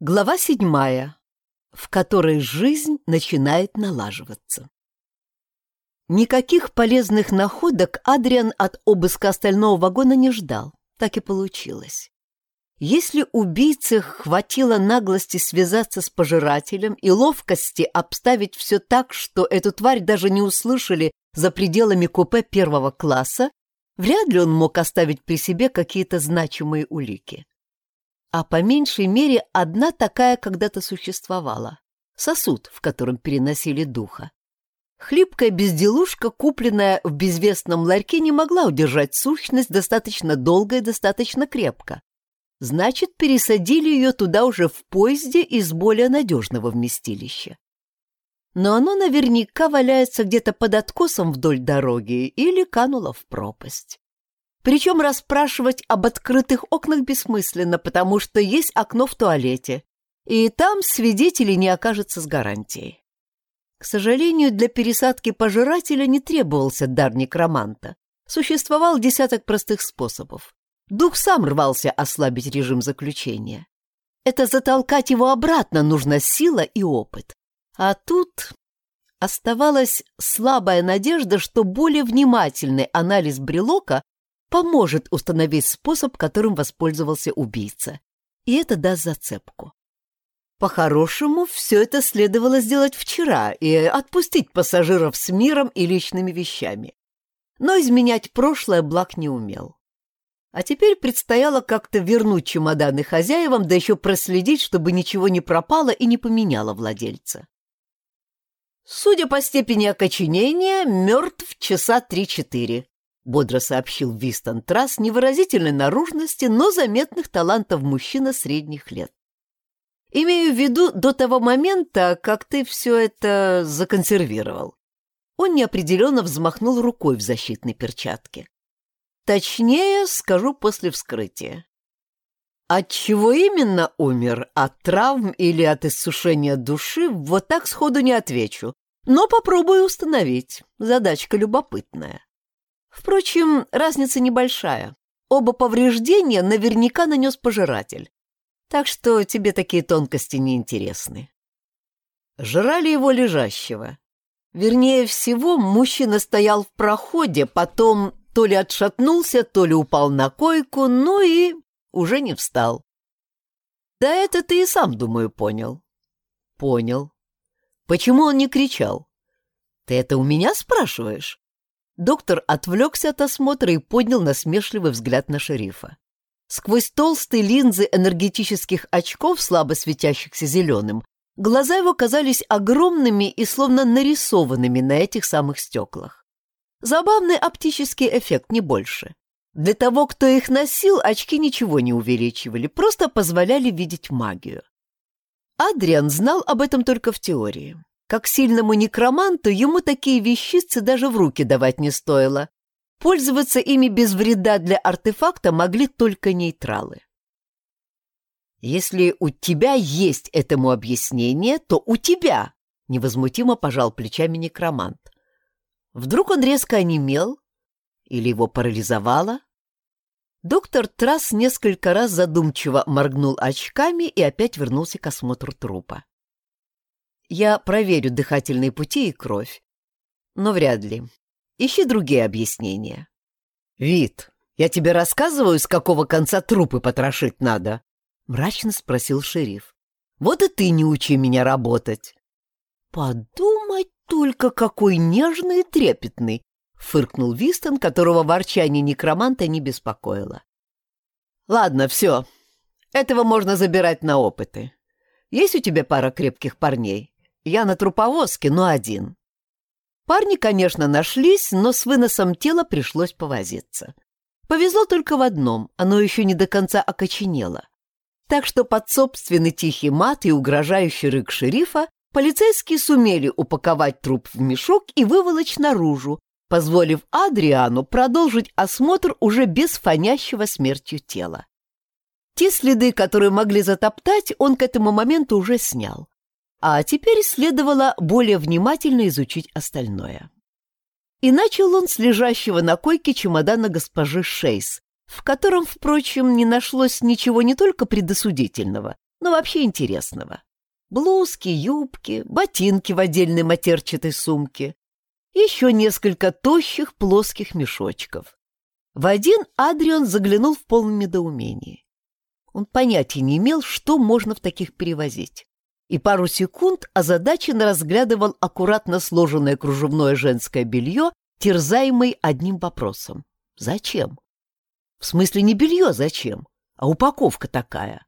Глава седьмая, в которой жизнь начинает налаживаться. Никаких полезных находок Адриан от обыска остального вагона не ждал. Так и получилось. Если убийце хватило наглости связаться с пожирателем и ловкости обставить все так, что эту тварь даже не услышали за пределами купе первого класса, вряд ли он мог оставить при себе какие-то значимые улики. А по меньшей мере одна такая когда-то существовала — сосуд, в котором переносили духа. Хлипкая безделушка, купленная в безвестном ларьке, не могла удержать сущность достаточно долго и достаточно крепко. Значит, пересадили ее туда уже в поезде из более надежного вместилища. Но оно наверняка валяется где-то под откосом вдоль дороги или кануло в пропасть. Причем расспрашивать об открытых окнах бессмысленно, потому что есть окно в туалете, и там свидетелей не окажется с гарантией. К сожалению, для пересадки пожирателя не требовался дар некроманта. Существовал десяток простых способов. Дух сам рвался ослабить режим заключения. Это затолкать его обратно нужна сила и опыт. А тут оставалась слабая надежда, что более внимательный анализ брелока поможет установить способ, которым воспользовался убийца. И это даст зацепку. По-хорошему, все это следовало сделать вчера и отпустить пассажиров с миром и личными вещами. Но изменять прошлое Блак не умел. А теперь предстояло как-то вернуть чемоданы хозяевам, да еще проследить, чтобы ничего не пропало и не поменяло владельца. Судя по степени окоченения, мертв часа три-четыре, бодро сообщил Вистон Трасс невыразительной наружности, но заметных талантов мужчина средних лет. Имею в виду до того момента, как ты все это законсервировал. Он неопределенно взмахнул рукой в защитной перчатке. Точнее, скажу после вскрытия. От чего именно умер? От травм или от иссушения души? Вот так сходу не отвечу. Но попробую установить. Задачка любопытная. Впрочем, разница небольшая. Оба повреждения наверняка нанес пожиратель. Так что тебе такие тонкости не интересны. Жрали его лежащего. Вернее всего, мужчина стоял в проходе, потом то ли отшатнулся, то ли упал на койку, ну и уже не встал. Да это ты и сам, думаю, понял. Понял. Почему он не кричал? Ты это у меня спрашиваешь? Доктор отвлекся от осмотра и поднял насмешливый взгляд на шерифа. Сквозь толстые линзы энергетических очков, слабо светящихся зеленым, глаза его казались огромными и словно нарисованными на этих самых стеклах. Забавный оптический эффект, не больше. Для того, кто их носил, очки ничего не увеличивали, просто позволяли видеть магию. Адриан знал об этом только в теории. Как сильному некроманту ему такие вещицы даже в руки давать не стоило. Пользоваться ими без вреда для артефакта могли только нейтралы. «Если у тебя есть этому объяснение, то у тебя», — невозмутимо пожал плечами некромант. Вдруг он резко онемел? Или его парализовало? Доктор Трасс несколько раз задумчиво моргнул очками и опять вернулся к осмотру трупа. Я проверю дыхательные пути и кровь. Но вряд ли. Ищи другие объяснения. Вид, я тебе рассказываю, с какого конца трупы потрошить надо? Мрачно спросил шериф. Вот и ты не учи меня работать. Подумать только какой нежный и трепетный!» — фыркнул Вистон, которого ворчание некроманта не беспокоило. «Ладно, все. Этого можно забирать на опыты. Есть у тебя пара крепких парней? Я на труповозке, но один». Парни, конечно, нашлись, но с выносом тела пришлось повозиться. Повезло только в одном, оно еще не до конца окоченело. Так что под собственный тихий мат и угрожающий рык шерифа Полицейские сумели упаковать труп в мешок и выволочь наружу, позволив Адриану продолжить осмотр уже без фонящего смертью тела. Те следы, которые могли затоптать, он к этому моменту уже снял. А теперь следовало более внимательно изучить остальное. И начал он с лежащего на койке чемодана госпожи Шейс, в котором, впрочем, не нашлось ничего не только предосудительного, но вообще интересного. Блузки, юбки, ботинки в отдельной матерчатой сумке. Еще несколько тощих плоских мешочков. В один Адриан заглянул в полном недоумении. Он понятия не имел, что можно в таких перевозить. И пару секунд озадаченно разглядывал аккуратно сложенное кружевное женское белье, терзаемый одним вопросом. Зачем? В смысле не белье зачем, а упаковка такая.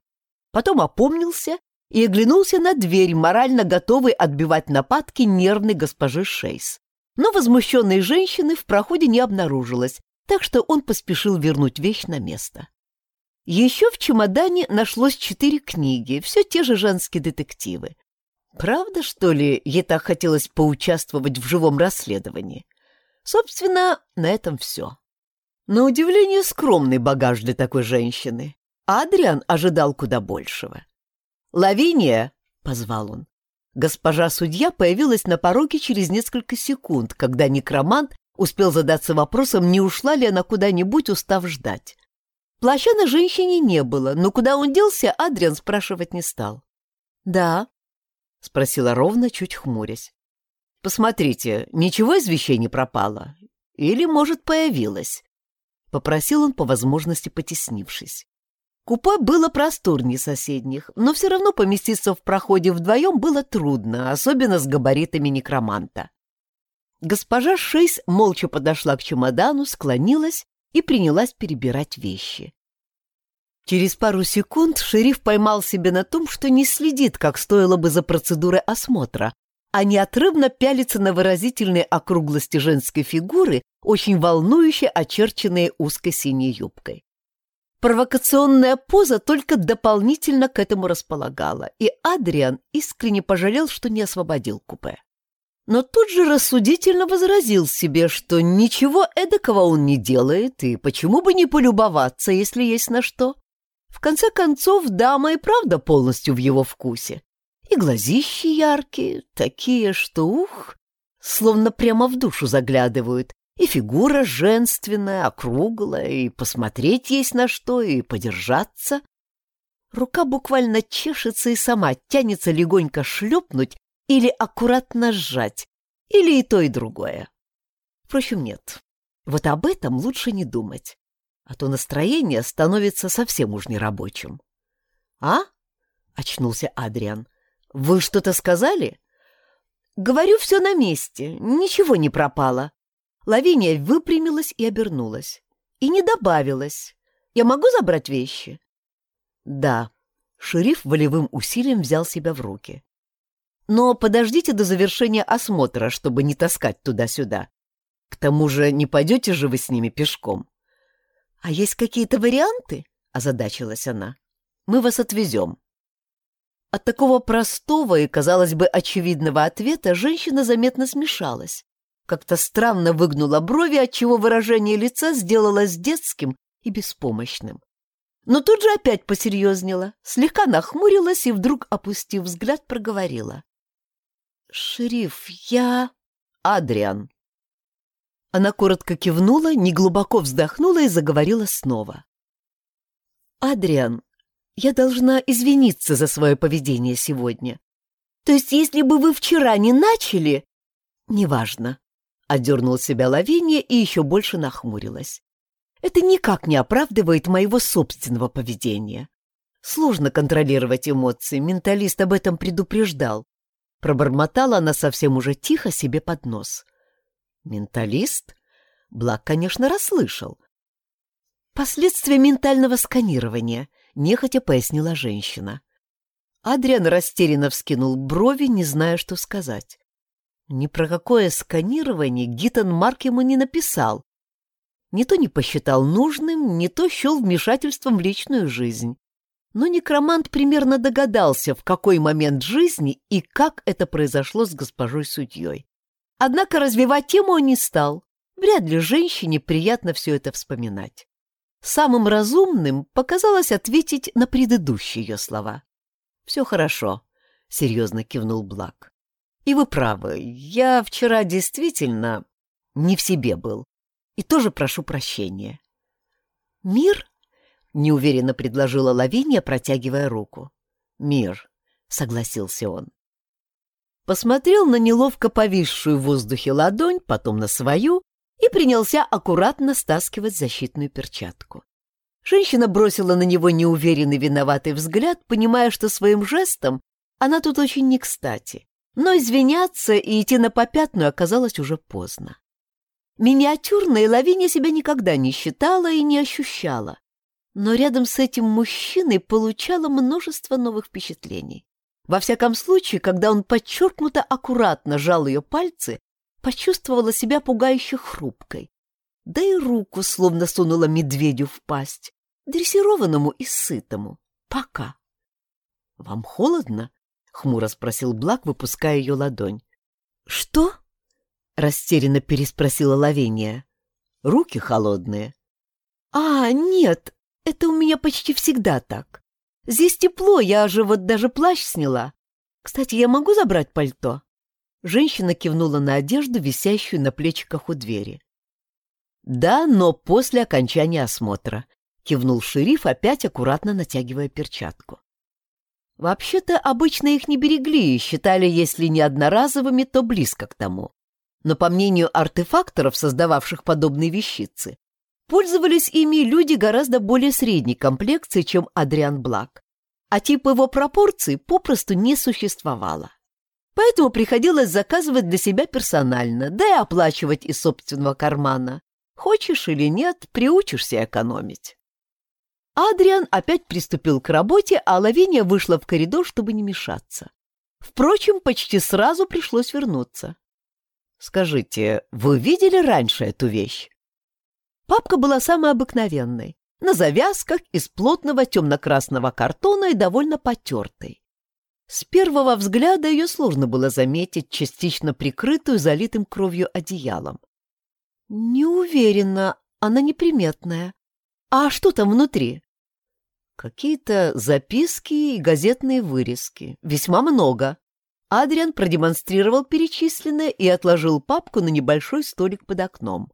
Потом опомнился и оглянулся на дверь, морально готовый отбивать нападки нервной госпожи Шейс. Но возмущенной женщины в проходе не обнаружилось, так что он поспешил вернуть вещь на место. Еще в чемодане нашлось четыре книги, все те же женские детективы. Правда, что ли, ей так хотелось поучаствовать в живом расследовании? Собственно, на этом все. На удивление скромный багаж для такой женщины. Адриан ожидал куда большего. «Лавиния!» — позвал он. Госпожа судья появилась на пороге через несколько секунд, когда некромант успел задаться вопросом, не ушла ли она куда-нибудь, устав ждать. Плаща на женщине не было, но куда он делся, Адриан спрашивать не стал. «Да», — спросила ровно, чуть хмурясь. «Посмотрите, ничего из вещей не пропало? Или, может, появилось?» — попросил он по возможности потеснившись. Купе было просторнее соседних, но все равно поместиться в проходе вдвоем было трудно, особенно с габаритами некроманта. Госпожа Шейс молча подошла к чемодану, склонилась и принялась перебирать вещи. Через пару секунд шериф поймал себя на том, что не следит, как стоило бы за процедурой осмотра, а неотрывно пялится на выразительные округлости женской фигуры, очень волнующе очерченные узкой синей юбкой. Провокационная поза только дополнительно к этому располагала, и Адриан искренне пожалел, что не освободил купе. Но тут же рассудительно возразил себе, что ничего эдакого он не делает, и почему бы не полюбоваться, если есть на что. В конце концов, дама и правда полностью в его вкусе. И глазищи яркие, такие, что, ух, словно прямо в душу заглядывают, и фигура женственная, округлая, и посмотреть есть на что, и подержаться. Рука буквально чешется и сама тянется легонько шлепнуть или аккуратно сжать, или и то, и другое. Впрочем, нет. Вот об этом лучше не думать, а то настроение становится совсем уж нерабочим. — А? — очнулся Адриан. — Вы что-то сказали? — Говорю, все на месте, ничего не пропало. Лавиния выпрямилась и обернулась. И не добавилась. «Я могу забрать вещи?» «Да». Шериф волевым усилием взял себя в руки. «Но подождите до завершения осмотра, чтобы не таскать туда-сюда. К тому же не пойдете же вы с ними пешком». «А есть какие-то варианты?» — озадачилась она. «Мы вас отвезем». От такого простого и, казалось бы, очевидного ответа женщина заметно смешалась как-то странно выгнула брови, отчего выражение лица сделалось детским и беспомощным. Но тут же опять посерьезнела, слегка нахмурилась и вдруг, опустив взгляд, проговорила. «Шериф, я...» «Адриан». Она коротко кивнула, неглубоко вздохнула и заговорила снова. «Адриан, я должна извиниться за свое поведение сегодня. То есть, если бы вы вчера не начали...» «Неважно. Одернул себя Лавиния и еще больше нахмурилась. Это никак не оправдывает моего собственного поведения. Сложно контролировать эмоции, менталист об этом предупреждал. Пробормотала она совсем уже тихо себе под нос. Менталист? Блак, конечно, расслышал. Последствия ментального сканирования, нехотя пояснила женщина. Адриан растерянно вскинул брови, не зная, что сказать. Ни про какое сканирование Гитон Марк ему не написал. Не то не посчитал нужным, не то счел вмешательством в личную жизнь. Но некромант примерно догадался, в какой момент жизни и как это произошло с госпожой судьей. Однако развивать тему он не стал. Вряд ли женщине приятно все это вспоминать. Самым разумным показалось ответить на предыдущие ее слова. «Все хорошо», — серьезно кивнул Блак. И вы правы, я вчера действительно не в себе был. И тоже прошу прощения. Мир? Неуверенно предложила Лавиния, протягивая руку. «Мир», — согласился он. Посмотрел на неловко повисшую в воздухе ладонь, потом на свою и принялся аккуратно стаскивать защитную перчатку. Женщина бросила на него неуверенный виноватый взгляд, понимая, что своим жестом она тут очень не кстати. Но извиняться и идти на попятную оказалось уже поздно. Миниатюрной Лавиния себя никогда не считала и не ощущала, но рядом с этим мужчиной получала множество новых впечатлений. Во всяком случае, когда он подчеркнуто аккуратно жал ее пальцы, почувствовала себя пугающе хрупкой. Да и руку словно сунула медведю в пасть, дрессированному и сытому. Пока. «Вам холодно?» — хмуро спросил Блак, выпуская ее ладонь. «Что?» — растерянно переспросила Лавения. «Руки холодные». «А, нет, это у меня почти всегда так. Здесь тепло, я же вот даже плащ сняла. Кстати, я могу забрать пальто?» Женщина кивнула на одежду, висящую на плечиках у двери. «Да, но после окончания осмотра», — кивнул шериф, опять аккуратно натягивая перчатку. Вообще-то обычно их не берегли и считали, если не одноразовыми, то близко к тому. Но по мнению артефакторов, создававших подобные вещицы, пользовались ими люди гораздо более средней комплекции, чем Адриан Блак, а тип его пропорций попросту не существовало. Поэтому приходилось заказывать для себя персонально, да и оплачивать из собственного кармана. Хочешь или нет, приучишься экономить. Адриан опять приступил к работе, а Лавиния вышла в коридор, чтобы не мешаться. Впрочем, почти сразу пришлось вернуться. «Скажите, вы видели раньше эту вещь?» Папка была самой обыкновенной, на завязках из плотного темно-красного картона и довольно потертой. С первого взгляда ее сложно было заметить, частично прикрытую залитым кровью одеялом. «Не уверена, она неприметная. А что там внутри? Какие-то записки и газетные вырезки. Весьма много. Адриан продемонстрировал перечисленное и отложил папку на небольшой столик под окном.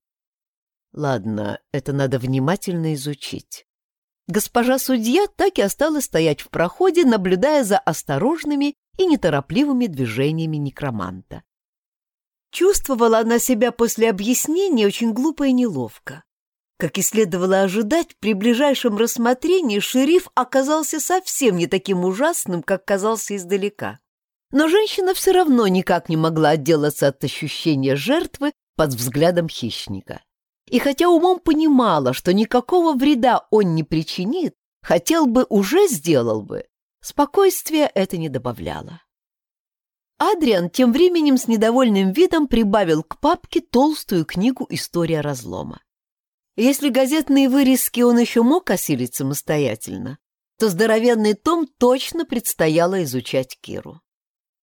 Ладно, это надо внимательно изучить. Госпожа судья так и осталась стоять в проходе, наблюдая за осторожными и неторопливыми движениями некроманта. Чувствовала она себя после объяснения очень глупо и неловко. Как и следовало ожидать, при ближайшем рассмотрении шериф оказался совсем не таким ужасным, как казался издалека. Но женщина все равно никак не могла отделаться от ощущения жертвы под взглядом хищника. И хотя умом понимала, что никакого вреда он не причинит, хотел бы, уже сделал бы, спокойствия это не добавляло. Адриан тем временем с недовольным видом прибавил к папке толстую книгу «История разлома». Если газетные вырезки он еще мог осилить самостоятельно, то здоровенный том точно предстояло изучать Киру.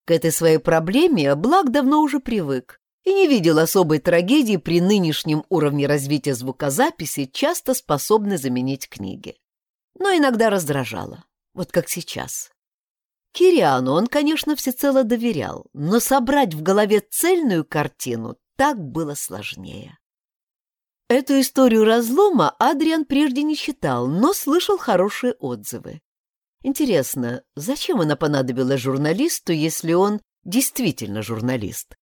К этой своей проблеме Блак давно уже привык и не видел особой трагедии при нынешнем уровне развития звукозаписи, часто способной заменить книги. Но иногда раздражало, вот как сейчас. Кириану он, конечно, всецело доверял, но собрать в голове цельную картину так было сложнее. Эту историю разлома Адриан прежде не читал, но слышал хорошие отзывы. Интересно, зачем она понадобилась журналисту, если он действительно журналист?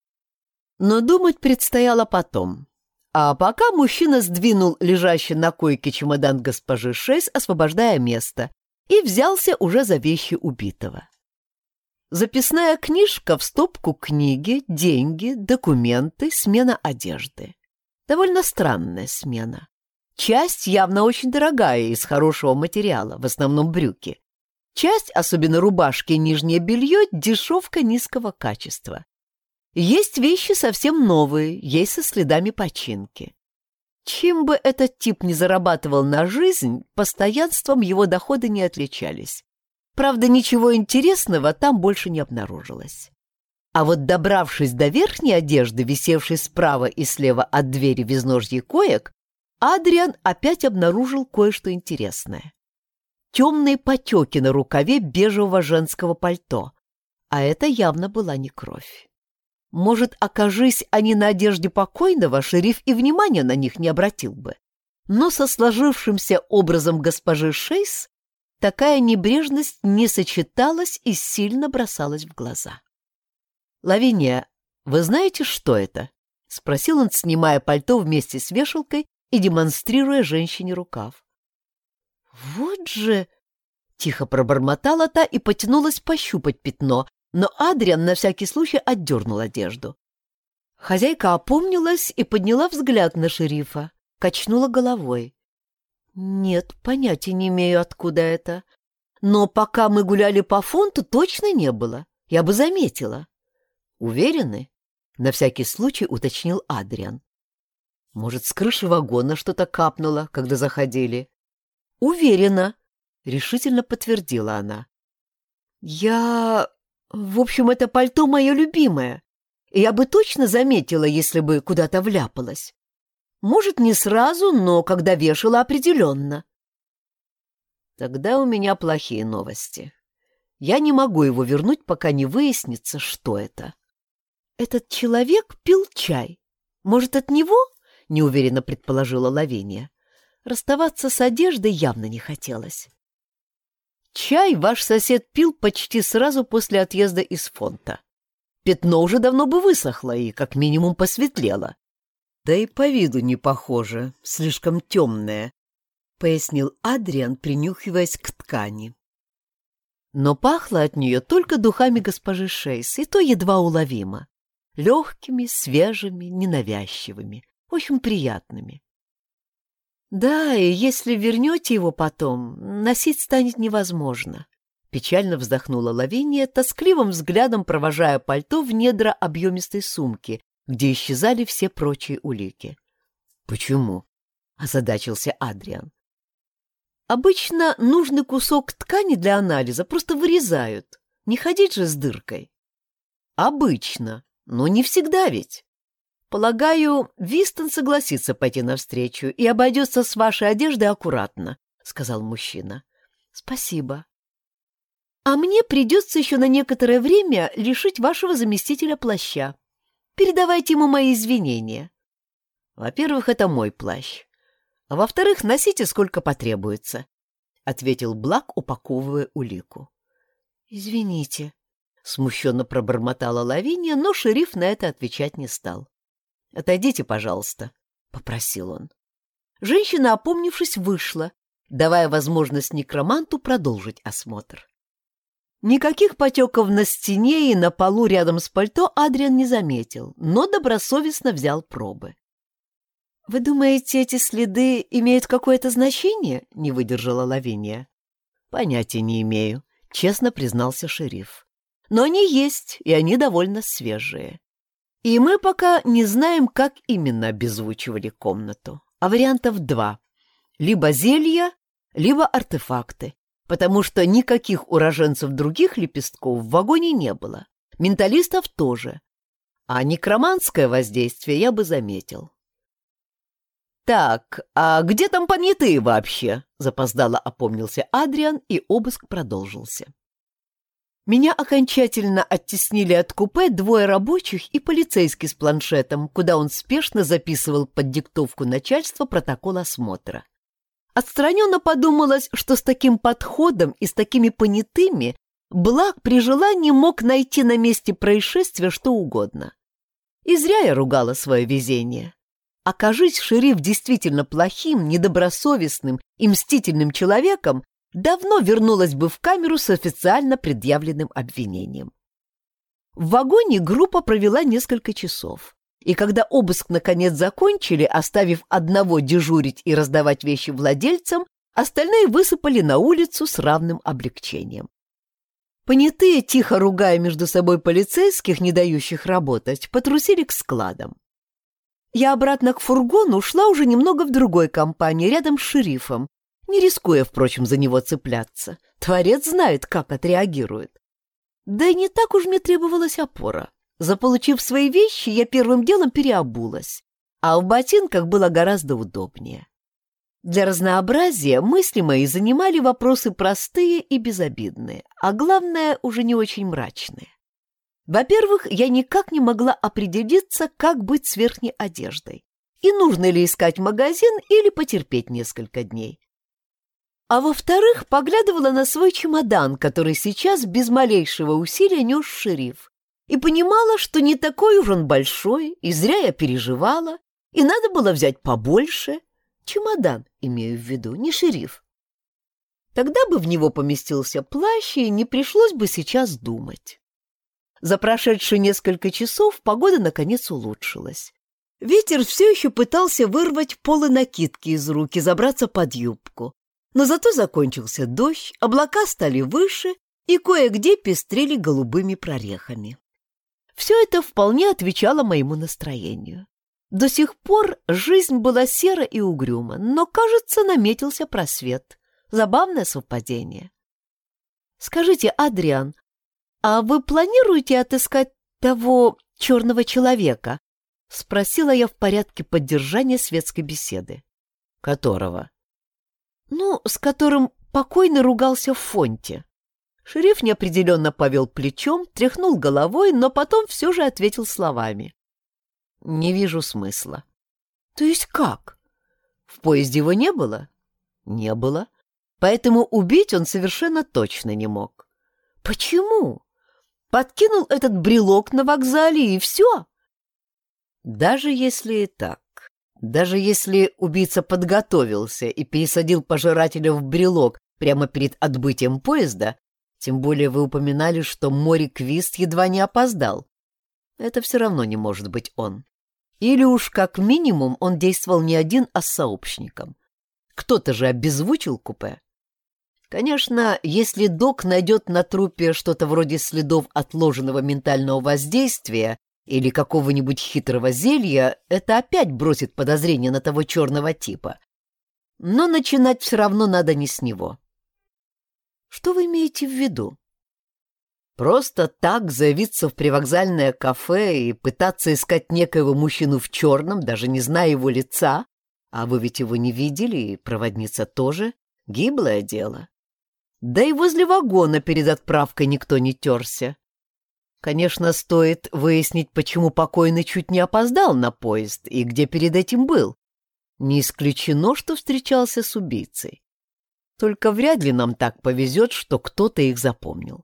Но думать предстояло потом. А пока мужчина сдвинул лежащий на койке чемодан госпожи Шейс, освобождая место, и взялся уже за вещи убитого. Записная книжка в стопку книги, деньги, документы, смена одежды. Довольно странная смена. Часть явно очень дорогая, из хорошего материала, в основном брюки. Часть, особенно рубашки и нижнее белье, дешевка низкого качества. Есть вещи совсем новые, есть со следами починки. Чем бы этот тип не зарабатывал на жизнь, постоянством его доходы не отличались. Правда, ничего интересного там больше не обнаружилось. А вот добравшись до верхней одежды, висевшей справа и слева от двери в изножье коек, Адриан опять обнаружил кое-что интересное. Темные потеки на рукаве бежевого женского пальто, а это явно была не кровь. Может, окажись они на одежде покойного, шериф и внимания на них не обратил бы. Но со сложившимся образом госпожи Шейс такая небрежность не сочеталась и сильно бросалась в глаза. «Лавиния, вы знаете, что это?» — спросил он, снимая пальто вместе с вешалкой и демонстрируя женщине рукав. «Вот же!» — тихо пробормотала та и потянулась пощупать пятно, но Адриан на всякий случай отдернул одежду. Хозяйка опомнилась и подняла взгляд на шерифа, качнула головой. «Нет, понятия не имею, откуда это. Но пока мы гуляли по фонту, точно не было. Я бы заметила». «Уверены?» — на всякий случай уточнил Адриан. «Может, с крыши вагона что-то капнуло, когда заходили?» «Уверена», — решительно подтвердила она. «Я... В общем, это пальто мое любимое. Я бы точно заметила, если бы куда-то вляпалась. Может, не сразу, но когда вешала определенно. Тогда у меня плохие новости. Я не могу его вернуть, пока не выяснится, что это. Этот человек пил чай. Может, от него? Неуверенно предположила Лавиния. Расставаться с одеждой явно не хотелось. Чай ваш сосед пил почти сразу после отъезда из фонта. Пятно уже давно бы высохло и как минимум посветлело. Да и по виду не похоже, слишком темное, — пояснил Адриан, принюхиваясь к ткани. Но пахло от нее только духами госпожи Шейс, и то едва уловимо. Легкими, свежими, ненавязчивыми, очень приятными. Да, и если вернете его потом, носить станет невозможно. Печально вздохнула Лавиния, тоскливым взглядом провожая пальто в недра объемистой сумки, где исчезали все прочие улики. «Почему?» — озадачился Адриан. «Обычно нужный кусок ткани для анализа просто вырезают. Не ходить же с дыркой». «Обычно, но не всегда ведь. Полагаю, Вистон согласится пойти навстречу и обойдется с вашей одеждой аккуратно», — сказал мужчина. «Спасибо», а мне придется еще на некоторое время лишить вашего заместителя плаща. Передавайте ему мои извинения. Во-первых, это мой плащ. А во-вторых, носите сколько потребуется, — ответил Блак, упаковывая улику. Извините, — смущенно пробормотала Лавиния, но шериф на это отвечать не стал. Отойдите, пожалуйста, — попросил он. Женщина, опомнившись, вышла, давая возможность некроманту продолжить осмотр. Никаких потеков на стене и на полу рядом с пальто Адриан не заметил, но добросовестно взял пробы. «Вы думаете, эти следы имеют какое-то значение?» — не выдержала Лавиния. «Понятия не имею», — честно признался шериф. «Но они есть, и они довольно свежие. И мы пока не знаем, как именно обезвучивали комнату. А вариантов два. Либо зелья, либо артефакты потому что никаких уроженцев других лепестков в вагоне не было, менталистов тоже, а некроманское воздействие я бы заметил. «Так, а где там понятые вообще?» — запоздало опомнился Адриан, и обыск продолжился. Меня окончательно оттеснили от купе двое рабочих и полицейский с планшетом, куда он спешно записывал под диктовку начальства протокол осмотра. Отстраненно подумалось, что с таким подходом и с такими понятыми Блак при желании мог найти на месте происшествия что угодно. И зря я ругала свое везение. Окажись шериф действительно плохим, недобросовестным и мстительным человеком, давно вернулась бы в камеру с официально предъявленным обвинением. В вагоне группа провела несколько часов. И когда обыск наконец закончили, оставив одного дежурить и раздавать вещи владельцам, остальные высыпали на улицу с равным облегчением. Понятые, тихо ругая между собой полицейских, не дающих работать, потрусили к складам. Я обратно к фургону ушла уже немного в другой компании, рядом с шерифом, не рискуя, впрочем, за него цепляться. Творец знает, как отреагирует. Да и не так уж мне требовалась опора. Заполучив свои вещи, я первым делом переобулась, а в ботинках было гораздо удобнее. Для разнообразия мысли мои занимали вопросы простые и безобидные, а главное, уже не очень мрачные. Во-первых, я никак не могла определиться, как быть с верхней одеждой, и нужно ли искать магазин или потерпеть несколько дней. А во-вторых, поглядывала на свой чемодан, который сейчас без малейшего усилия нес шериф, и понимала, что не такой уж он большой, и зря я переживала, и надо было взять побольше. Чемодан, имею в виду, не шериф. Тогда бы в него поместился плащ, и не пришлось бы сейчас думать. За прошедшие несколько часов погода наконец улучшилась. Ветер все еще пытался вырвать полы накидки из рук и забраться под юбку. Но зато закончился дождь, облака стали выше и кое-где пестрели голубыми прорехами. Все это вполне отвечало моему настроению. До сих пор жизнь была сера и угрюма, но, кажется, наметился просвет. Забавное совпадение. Скажите, Адриан, а вы планируете отыскать того черного человека? Спросила я в порядке поддержания светской беседы. Которого? Ну, с которым покойный ругался в фонте. Шериф неопределенно повел плечом, тряхнул головой, но потом все же ответил словами. Не вижу смысла. То есть как? В поезде его не было? Не было. Поэтому убить он совершенно точно не мог. Почему? Подкинул этот брелок на вокзале и все. Даже если и так, даже если убийца подготовился и пересадил пожирателя в брелок прямо перед отбытием поезда, тем более вы упоминали, что Мори Квист едва не опоздал, это все равно не может быть он. Или уж как минимум он действовал не один, а с сообщником. Кто-то же обезвучил купе. Конечно, если док найдет на трупе что-то вроде следов отложенного ментального воздействия или какого-нибудь хитрого зелья, это опять бросит подозрение на того черного типа. Но начинать все равно надо не с него. Что вы имеете в виду? Просто так заявиться в привокзальное кафе и пытаться искать некоего мужчину в черном, даже не зная его лица, а вы ведь его не видели, и проводница тоже, гиблое дело. Да и возле вагона перед отправкой никто не терся. Конечно, стоит выяснить, почему покойный чуть не опоздал на поезд и где перед этим был. Не исключено, что встречался с убийцей. Только вряд ли нам так повезет, что кто-то их запомнил.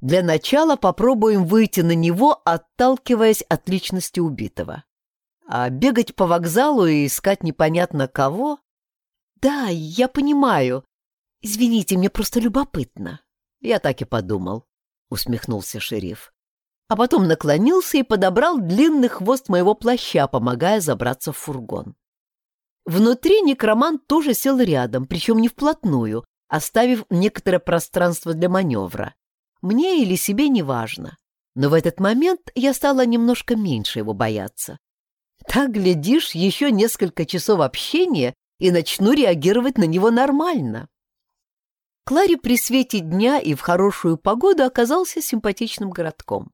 Для начала попробуем выйти на него, отталкиваясь от личности убитого. А бегать по вокзалу и искать непонятно кого? Да, я понимаю. Извините, мне просто любопытно. Я так и подумал, усмехнулся шериф. А потом наклонился и подобрал длинный хвост моего плаща, помогая забраться в фургон. Внутри некромант тоже сел рядом, причем не вплотную, оставив некоторое пространство для маневра. Мне или себе не важно. Но в этот момент я стала немножко меньше его бояться. Так, глядишь, еще несколько часов общения и начну реагировать на него нормально. Кларе при свете дня и в хорошую погоду оказался симпатичным городком.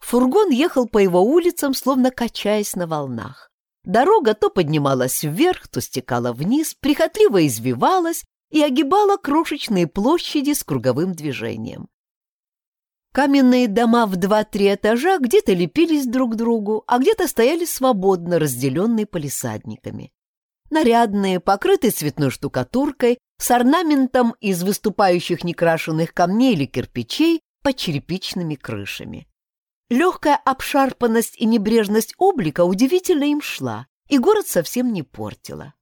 Фургон ехал по его улицам, словно качаясь на волнах. Дорога то поднималась вверх, то стекала вниз, прихотливо извивалась и огибала крошечные площади с круговым движением. Каменные дома в два-три этажа где-то лепились друг к другу, а где-то стояли свободно, разделенные полисадниками. Нарядные, покрытые цветной штукатуркой, с орнаментом из выступающих некрашенных камней или кирпичей под черепичными крышами. Легкая обшарпанность и небрежность облика удивительно им шла, и город совсем не портила.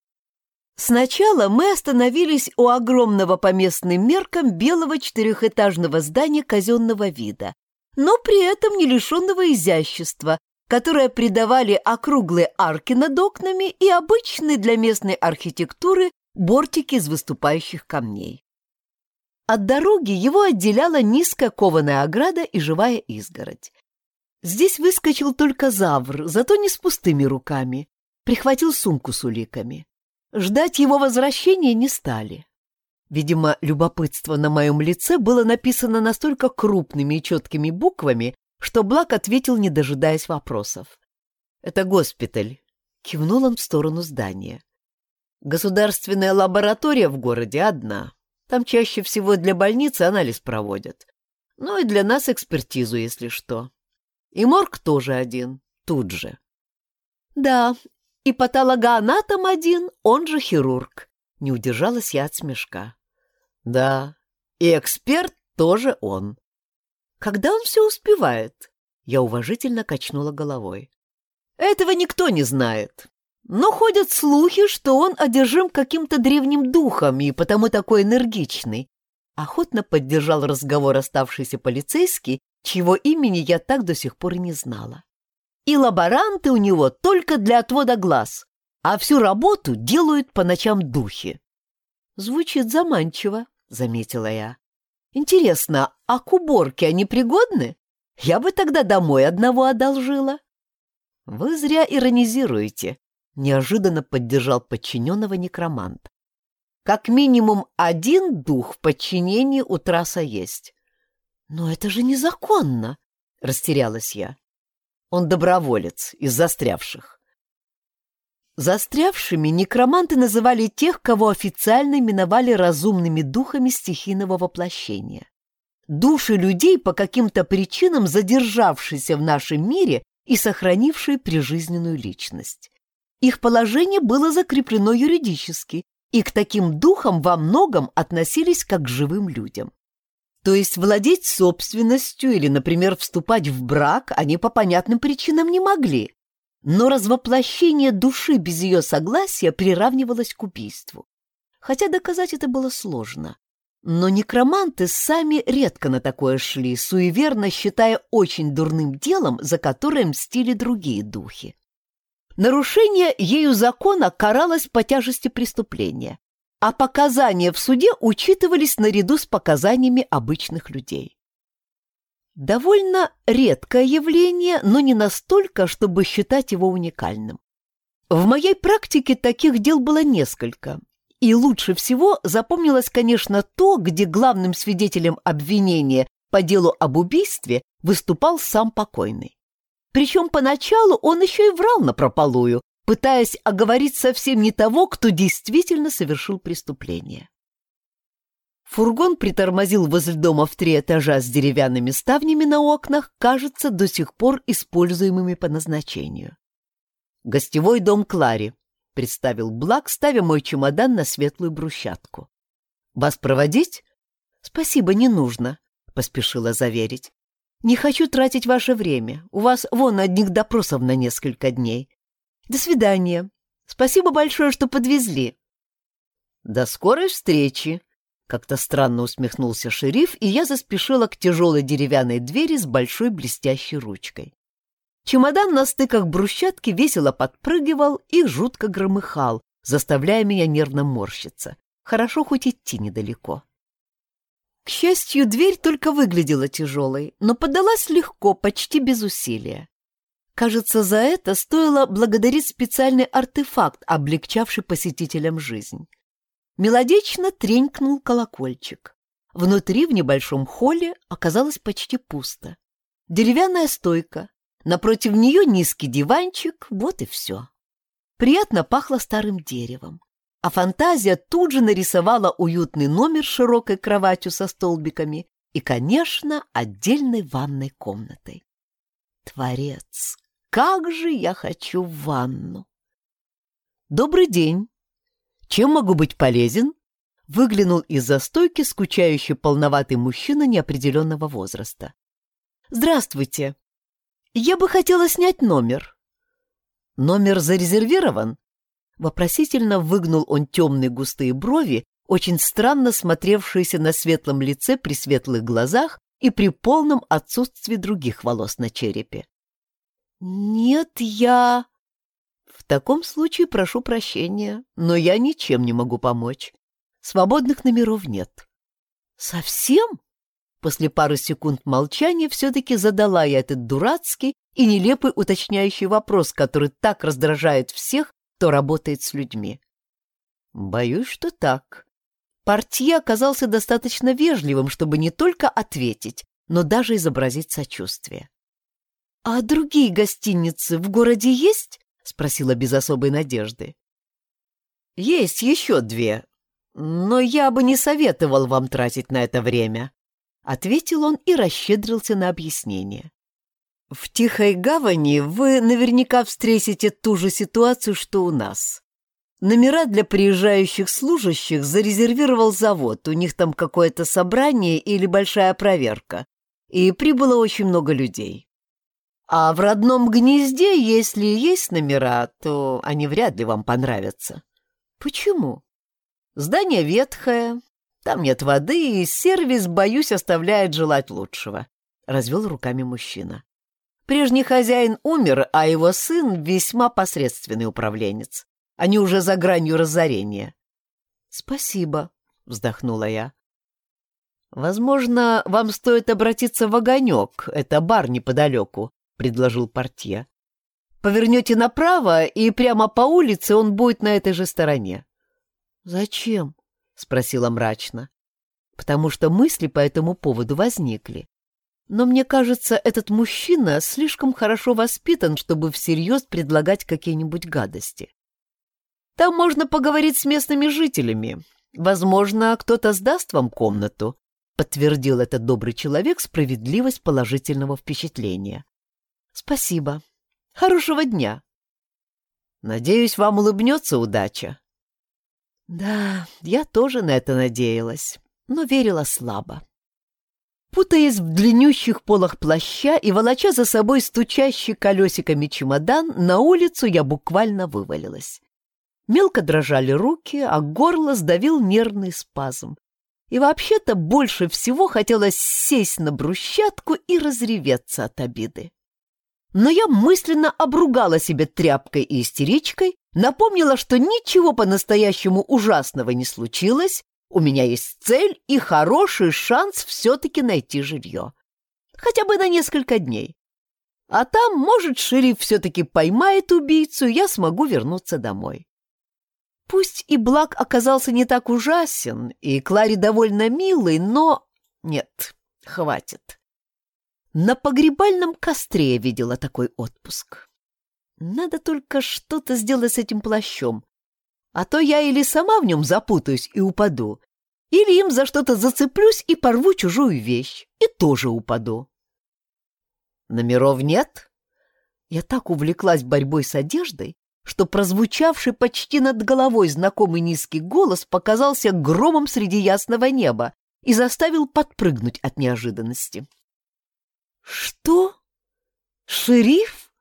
Сначала мы остановились у огромного по местным меркам белого четырехэтажного здания казенного вида, но при этом не лишенного изящества, которое придавали округлые арки над окнами и обычные для местной архитектуры бортики из выступающих камней. От дороги его отделяла низкая кованая ограда и живая изгородь. Здесь выскочил только завр, зато не с пустыми руками, прихватил сумку с уликами. Ждать его возвращения не стали. Видимо, любопытство на моем лице было написано настолько крупными и четкими буквами, что Блак ответил, не дожидаясь вопросов. «Это госпиталь», — кивнул он в сторону здания. «Государственная лаборатория в городе одна. Там чаще всего для больницы анализ проводят. Ну и для нас экспертизу, если что. И морг тоже один, тут же». «Да, и патологоанатом один, он же хирург. Не удержалась я от смешка. Да, и эксперт тоже он. Когда он все успевает? Я уважительно качнула головой. Этого никто не знает. Но ходят слухи, что он одержим каким-то древним духом и потому такой энергичный. Охотно поддержал разговор оставшийся полицейский, чьего имени я так до сих пор и не знала. И лаборанты у него только для отвода глаз, а всю работу делают по ночам духи. Звучит заманчиво, заметила я. Интересно, а к уборке они пригодны? Я бы тогда домой одного одолжила. Вы зря иронизируете, неожиданно поддержал подчиненного некромант. Как минимум один дух в подчинении у трасса есть. Но это же незаконно, растерялась я. Он доброволец из застрявших. Застрявшими некроманты называли тех, кого официально именовали разумными духами стихийного воплощения. Души людей, по каким-то причинам задержавшиеся в нашем мире и сохранившие прижизненную личность. Их положение было закреплено юридически, и к таким духам во многом относились как к живым людям. То есть владеть собственностью или, например, вступать в брак они по понятным причинам не могли, но развоплощение души без ее согласия приравнивалось к убийству. Хотя доказать это было сложно. Но некроманты сами редко на такое шли, суеверно считая очень дурным делом, за которое мстили другие духи. Нарушение ею закона каралось по тяжести преступления, а показания в суде учитывались наряду с показаниями обычных людей. Довольно редкое явление, но не настолько, чтобы считать его уникальным. В моей практике таких дел было несколько, и лучше всего запомнилось, конечно, то, где главным свидетелем обвинения по делу об убийстве выступал сам покойный. Причем поначалу он еще и врал напропалую, пытаясь оговорить совсем не того, кто действительно совершил преступление. Фургон притормозил возле дома в три этажа с деревянными ставнями на окнах, кажется, до сих пор используемыми по назначению. «Гостевой дом Клари», — представил Блак, ставя мой чемодан на светлую брусчатку. «Вас проводить?» «Спасибо, не нужно», — поспешила заверить. «Не хочу тратить ваше время. У вас вон одних допросов на несколько дней. До свидания. Спасибо большое, что подвезли». «До скорой встречи», как-то странно усмехнулся шериф, и я заспешила к тяжелой деревянной двери с большой блестящей ручкой. Чемодан на стыках брусчатки весело подпрыгивал и жутко громыхал, заставляя меня нервно морщиться. Хорошо хоть идти недалеко. К счастью, дверь только выглядела тяжелой, но подалась легко, почти без усилия. Кажется, за это стоило благодарить специальный артефакт, облегчавший посетителям жизнь. Мелодично тренькнул колокольчик. Внутри, в небольшом холле, оказалось почти пусто. Деревянная стойка, напротив нее низкий диванчик, вот и все. Приятно пахло старым деревом. А фантазия тут же нарисовала уютный номер с широкой кроватью со столбиками и, конечно, отдельной ванной комнатой. Творец, как же я хочу ванну! Добрый день! Чем могу быть полезен?» Выглянул из-за стойки скучающий полноватый мужчина неопределенного возраста. «Здравствуйте. Я бы хотела снять номер». «Номер зарезервирован?» Вопросительно выгнул он темные густые брови, очень странно смотревшиеся на светлом лице при светлых глазах и при полном отсутствии других волос на черепе. «Нет, я...» В таком случае прошу прощения, но я ничем не могу помочь. Свободных номеров нет. Совсем? После пары секунд молчания все-таки задала я этот дурацкий и нелепый уточняющий вопрос, который так раздражает всех, кто работает с людьми. Боюсь, что так. Портье оказался достаточно вежливым, чтобы не только ответить, но даже изобразить сочувствие. «А другие гостиницы в городе есть?» — спросила без особой надежды. «Есть еще две, но я бы не советовал вам тратить на это время», — ответил он и расщедрился на объяснение. «В Тихой Гавани вы наверняка встретите ту же ситуацию, что у нас. Номера для приезжающих служащих зарезервировал завод, у них там какое-то собрание или большая проверка, и прибыло очень много людей. А в родном гнезде, если есть номера, то они вряд ли вам понравятся. Почему? Здание ветхое, там нет воды, и сервис, боюсь, оставляет желать лучшего. Развел руками мужчина. Прежний хозяин умер, а его сын весьма посредственный управленец. Они уже за гранью разорения. Спасибо, вздохнула я. Возможно, вам стоит обратиться в огонек, это бар неподалеку предложил портье. Повернете направо, и прямо по улице он будет на этой же стороне. Зачем? спросила мрачно. Потому что мысли по этому поводу возникли. Но мне кажется, этот мужчина слишком хорошо воспитан, чтобы всерьез предлагать какие-нибудь гадости. Там можно поговорить с местными жителями. Возможно, кто-то сдаст вам комнату, подтвердил этот добрый человек справедливость положительного впечатления. Спасибо. Хорошего дня. Надеюсь, вам улыбнется удача. Да, я тоже на это надеялась, но верила слабо. Путаясь в длиннющих полах плаща и волоча за собой стучащий колесиками чемодан, на улицу я буквально вывалилась. Мелко дрожали руки, а горло сдавил нервный спазм. И вообще-то больше всего хотелось сесть на брусчатку и разреветься от обиды но я мысленно обругала себя тряпкой и истеричкой, напомнила, что ничего по-настоящему ужасного не случилось, у меня есть цель и хороший шанс все-таки найти жилье. Хотя бы на несколько дней. А там, может, шериф все-таки поймает убийцу, и я смогу вернуться домой. Пусть и Блак оказался не так ужасен, и Клари довольно милый, но... Нет, хватит. На погребальном костре я видела такой отпуск. Надо только что-то сделать с этим плащом. А то я или сама в нем запутаюсь и упаду, или им за что-то зацеплюсь и порву чужую вещь, и тоже упаду. Номеров нет? Я так увлеклась борьбой с одеждой, что прозвучавший почти над головой знакомый низкий голос показался громом среди ясного неба и заставил подпрыгнуть от неожиданности. «Что? Шериф?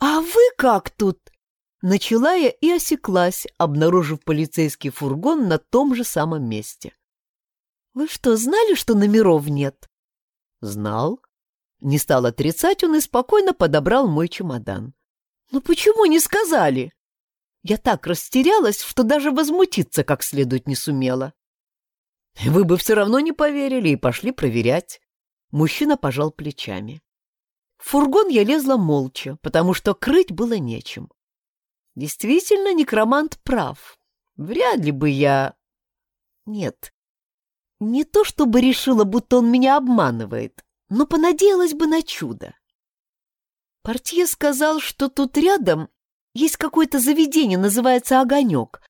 А вы как тут?» Начала я и осеклась, обнаружив полицейский фургон на том же самом месте. «Вы что, знали, что номеров нет?» «Знал». Не стал отрицать он и спокойно подобрал мой чемодан. «Но почему не сказали?» Я так растерялась, что даже возмутиться как следует не сумела. «Вы бы все равно не поверили и пошли проверять. Мужчина пожал плечами. В фургон я лезла молча, потому что крыть было нечем. Действительно, некромант прав. Вряд ли бы я... Нет, не то чтобы решила, будто он меня обманывает, но понадеялась бы на чудо. Портье сказал, что тут рядом есть какое-то заведение, называется «Огонек»,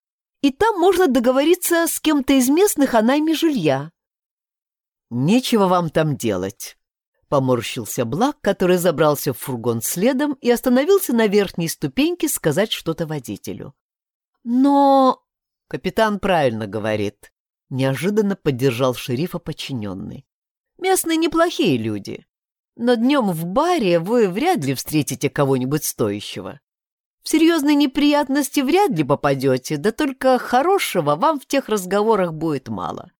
и там можно договориться с кем-то из местных о найме жилья. «Нечего вам там делать», — поморщился Блак, который забрался в фургон следом и остановился на верхней ступеньке сказать что-то водителю. «Но...» — капитан правильно говорит. Неожиданно поддержал шерифа подчиненный. «Местные неплохие люди, но днем в баре вы вряд ли встретите кого-нибудь стоящего. В серьезные неприятности вряд ли попадете, да только хорошего вам в тех разговорах будет мало.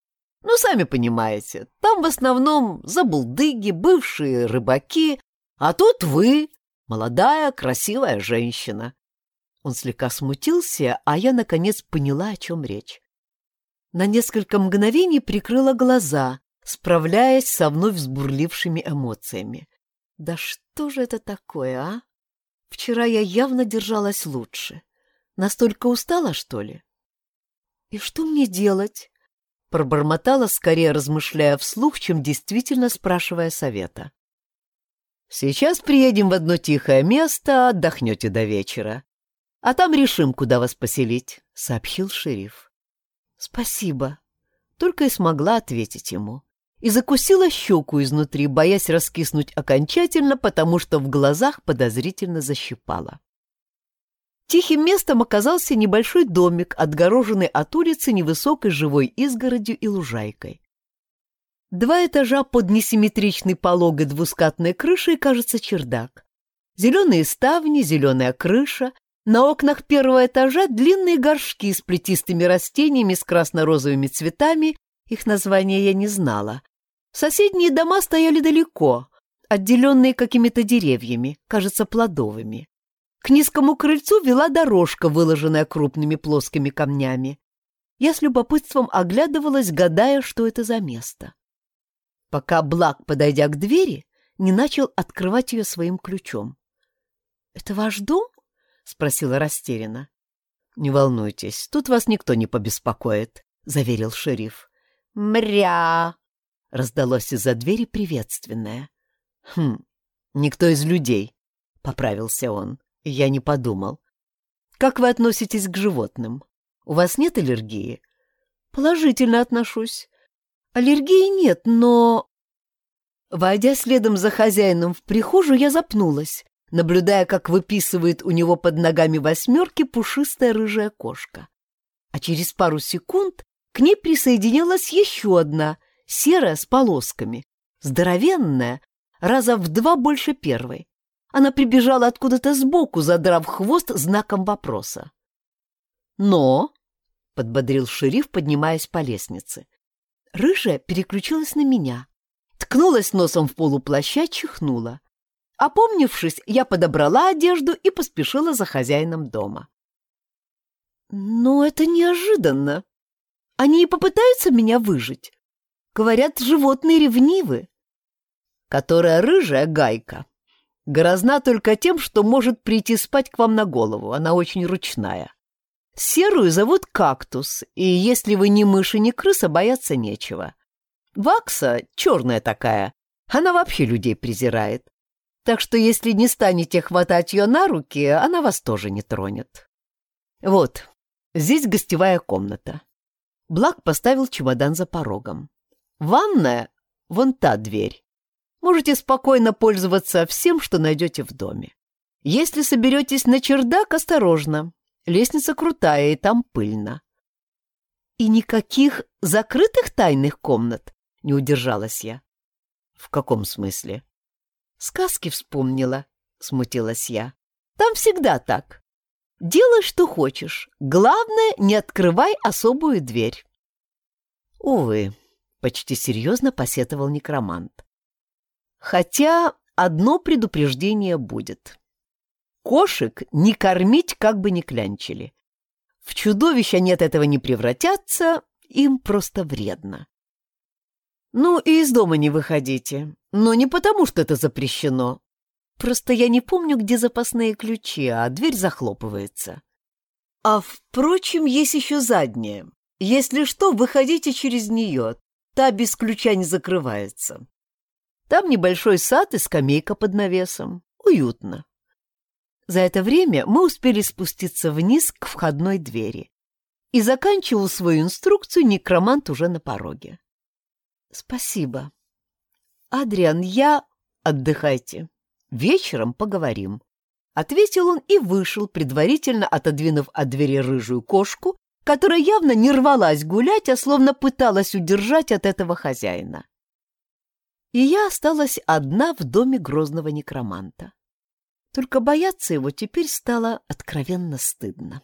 Ну, сами понимаете, там в основном забулдыги, бывшие рыбаки, а тут вы, молодая, красивая женщина. Он слегка смутился, а я, наконец, поняла, о чем речь. На несколько мгновений прикрыла глаза, справляясь со вновь взбурлившими эмоциями. Да что же это такое, а? Вчера я явно держалась лучше. Настолько устала, что ли? И что мне делать? Пробормотала, скорее размышляя вслух, чем действительно спрашивая совета. «Сейчас приедем в одно тихое место, отдохнете до вечера. А там решим, куда вас поселить», — сообщил шериф. «Спасибо», — только и смогла ответить ему. И закусила щеку изнутри, боясь раскиснуть окончательно, потому что в глазах подозрительно защипала. Тихим местом оказался небольшой домик, отгороженный от улицы невысокой живой изгородью и лужайкой. Два этажа под несимметричной пологой двускатной крышей, кажется, чердак. Зеленые ставни, зеленая крыша, на окнах первого этажа длинные горшки с плетистыми растениями с красно-розовыми цветами, их названия я не знала. Соседние дома стояли далеко, отделенные какими-то деревьями, кажется, плодовыми. К низкому крыльцу вела дорожка, выложенная крупными плоскими камнями. Я с любопытством оглядывалась, гадая, что это за место. Пока Блак, подойдя к двери, не начал открывать ее своим ключом. — Это ваш дом? — спросила растерянно. — Не волнуйтесь, тут вас никто не побеспокоит, — заверил шериф. — Мря! — раздалось из-за двери приветственное. — Хм, никто из людей, — поправился он. Я не подумал. Как вы относитесь к животным? У вас нет аллергии? Положительно отношусь. Аллергии нет, но... Войдя следом за хозяином в прихожую, я запнулась, наблюдая, как выписывает у него под ногами восьмерки пушистая рыжая кошка. А через пару секунд к ней присоединилась еще одна, серая с полосками, здоровенная, раза в два больше первой. Она прибежала откуда-то сбоку, задрав хвост знаком вопроса. «Но», — подбодрил шериф, поднимаясь по лестнице, рыжая переключилась на меня, ткнулась носом в полуплаща, чихнула. Опомнившись, я подобрала одежду и поспешила за хозяином дома. «Но это неожиданно. Они и попытаются меня выжить. Говорят, животные ревнивы. Которая рыжая гайка, Грозна только тем, что может прийти спать к вам на голову, она очень ручная. Серую зовут Кактус, и если вы не мышь и не крыса, бояться нечего. Вакса черная такая, она вообще людей презирает. Так что если не станете хватать ее на руки, она вас тоже не тронет. Вот, здесь гостевая комната. Блак поставил чемодан за порогом. Ванная — вон та дверь. Можете спокойно пользоваться всем, что найдете в доме. Если соберетесь на чердак, осторожно. Лестница крутая, и там пыльно. И никаких закрытых тайных комнат, не удержалась я. В каком смысле? Сказки вспомнила, смутилась я. Там всегда так. Делай, что хочешь. Главное, не открывай особую дверь. Увы, почти серьезно посетовал некромант. Хотя одно предупреждение будет. Кошек не кормить, как бы ни клянчили. В чудовища нет этого не превратятся, им просто вредно. Ну и из дома не выходите. Но не потому, что это запрещено. Просто я не помню, где запасные ключи, а дверь захлопывается. А, впрочем, есть еще задняя. Если что, выходите через нее. Та без ключа не закрывается. Там небольшой сад и скамейка под навесом. Уютно. За это время мы успели спуститься вниз к входной двери. И заканчивал свою инструкцию некромант уже на пороге. «Спасибо. Адриан, я... Отдыхайте. Вечером поговорим». Ответил он и вышел, предварительно отодвинув от двери рыжую кошку, которая явно не рвалась гулять, а словно пыталась удержать от этого хозяина и я осталась одна в доме грозного некроманта. Только бояться его теперь стало откровенно стыдно.